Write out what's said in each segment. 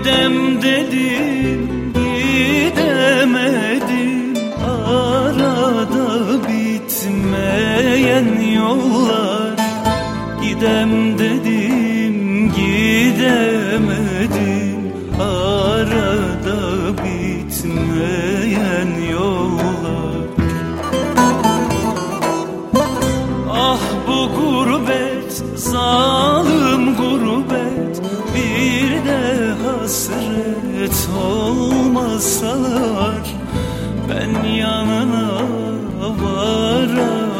Gidem dedim gidemedim Arada bitmeyen yollar. Gidem dedim gidemedim Arada bitmeyen yollar. Ah bu gurbet zalim hasret olmasalar Ben yanına varamadım.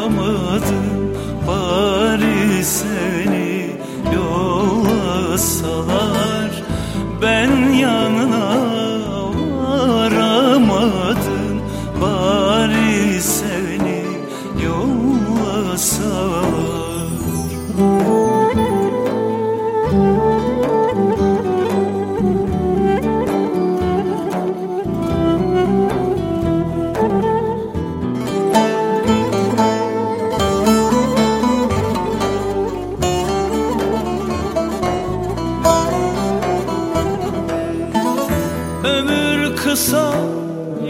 Bari seni yollasalar Ben Ömür kısa,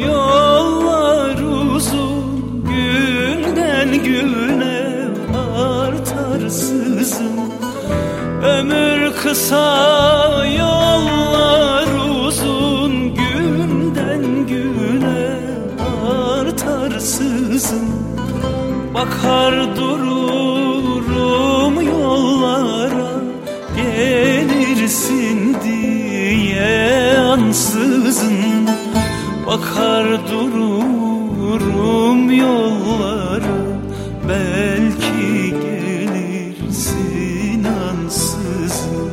yollar uzun. Günden güne artar sızım Ömür kısa, yollar uzun. Günden güne artar sızım Bakar dururum yollara Gelirsin diye ansızın Bakar dururum yollara. Belki gelirsin ansızın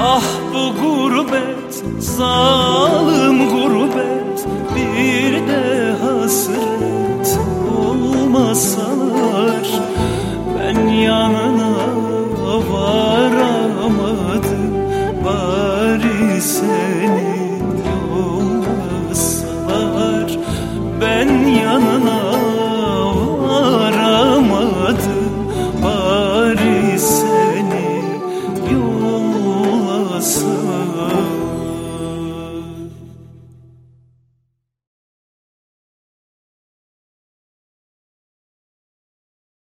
Ah bu gurbet, zalim gurbet Bir de hasret yana